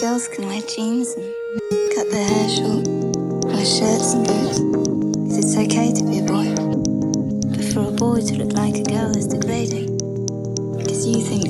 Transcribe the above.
Girls can wear jeans and cut their hair short, wear shirts and boots, because it's okay to be a boy. But for a boy to look like a girl is degrading, because you think